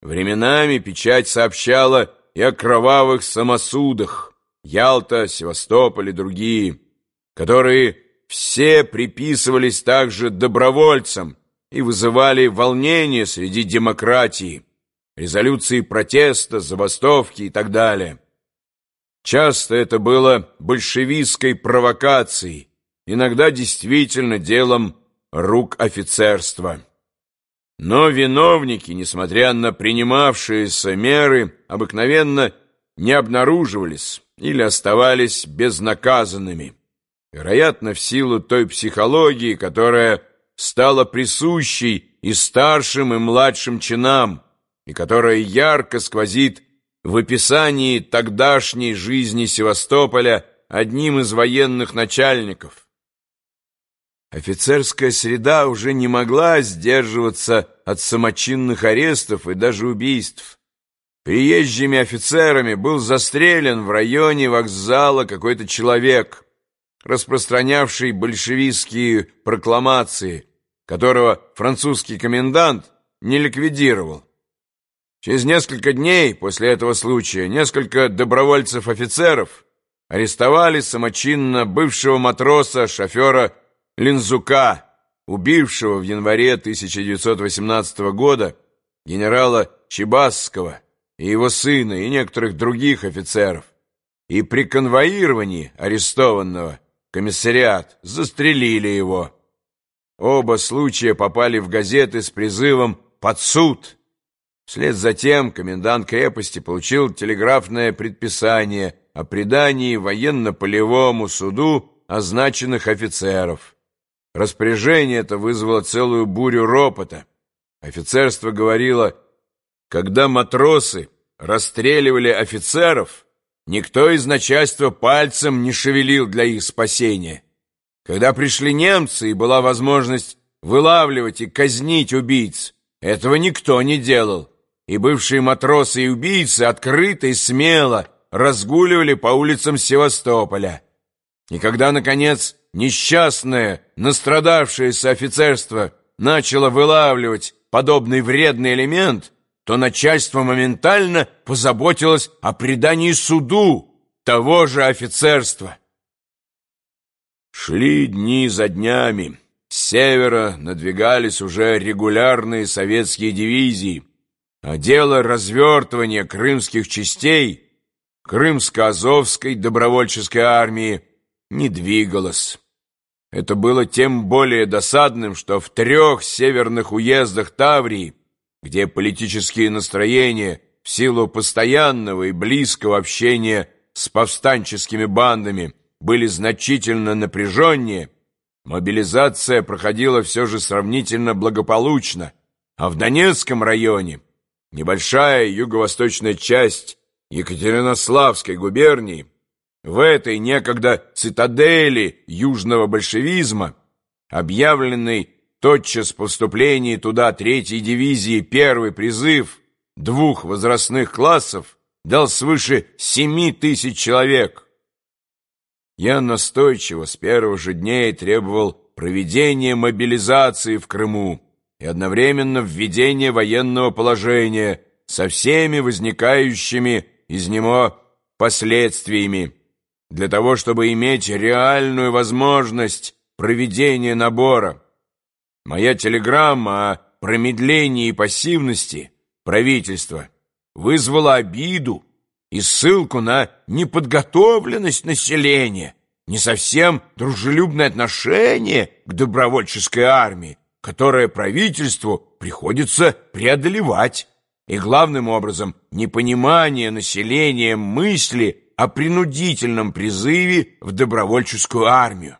Временами печать сообщала и о кровавых самосудах Ялта, Севастополь и другие, которые все приписывались также добровольцам и вызывали волнение среди демократии, резолюции протеста, забастовки и так далее. Часто это было большевистской провокацией, иногда действительно делом рук офицерства. Но виновники, несмотря на принимавшиеся меры, обыкновенно не обнаруживались или оставались безнаказанными. Вероятно, в силу той психологии, которая стала присущей и старшим, и младшим чинам, и которая ярко сквозит в описании тогдашней жизни Севастополя одним из военных начальников. Офицерская среда уже не могла сдерживаться от самочинных арестов и даже убийств. Приезжими офицерами был застрелен в районе вокзала какой-то человек, распространявший большевистские прокламации, которого французский комендант не ликвидировал. Через несколько дней после этого случая несколько добровольцев-офицеров арестовали самочинно бывшего матроса, шофера Линзука, убившего в январе 1918 года генерала Чебасского и его сына и некоторых других офицеров, и при конвоировании арестованного комиссариат застрелили его. Оба случая попали в газеты с призывом «Под суд!». Вслед за тем комендант крепости получил телеграфное предписание о предании военно-полевому суду означенных офицеров. Распоряжение это вызвало целую бурю ропота. Офицерство говорило, когда матросы расстреливали офицеров, никто из начальства пальцем не шевелил для их спасения. Когда пришли немцы и была возможность вылавливать и казнить убийц, этого никто не делал, и бывшие матросы и убийцы открыто и смело разгуливали по улицам Севастополя. И когда, наконец, несчастное, настрадавшееся офицерство начало вылавливать подобный вредный элемент, то начальство моментально позаботилось о предании суду того же офицерства. Шли дни за днями. С севера надвигались уже регулярные советские дивизии, а дело развертывания крымских частей Крымско-Азовской добровольческой армии не двигалось. Это было тем более досадным, что в трех северных уездах Таврии, где политические настроения в силу постоянного и близкого общения с повстанческими бандами были значительно напряженнее, мобилизация проходила все же сравнительно благополучно, а в Донецком районе небольшая юго-восточная часть Екатеринославской губернии в этой некогда цитадели южного большевизма, объявленный тотчас по вступлении туда третьей дивизии первый призыв двух возрастных классов дал свыше семи тысяч человек. Я настойчиво с первых же дней требовал проведения мобилизации в Крыму и одновременно введения военного положения со всеми возникающими из него последствиями для того, чтобы иметь реальную возможность проведения набора. Моя телеграмма о промедлении и пассивности правительства вызвала обиду и ссылку на неподготовленность населения, не совсем дружелюбное отношение к добровольческой армии, которое правительству приходится преодолевать, и главным образом непонимание населения мысли о принудительном призыве в добровольческую армию.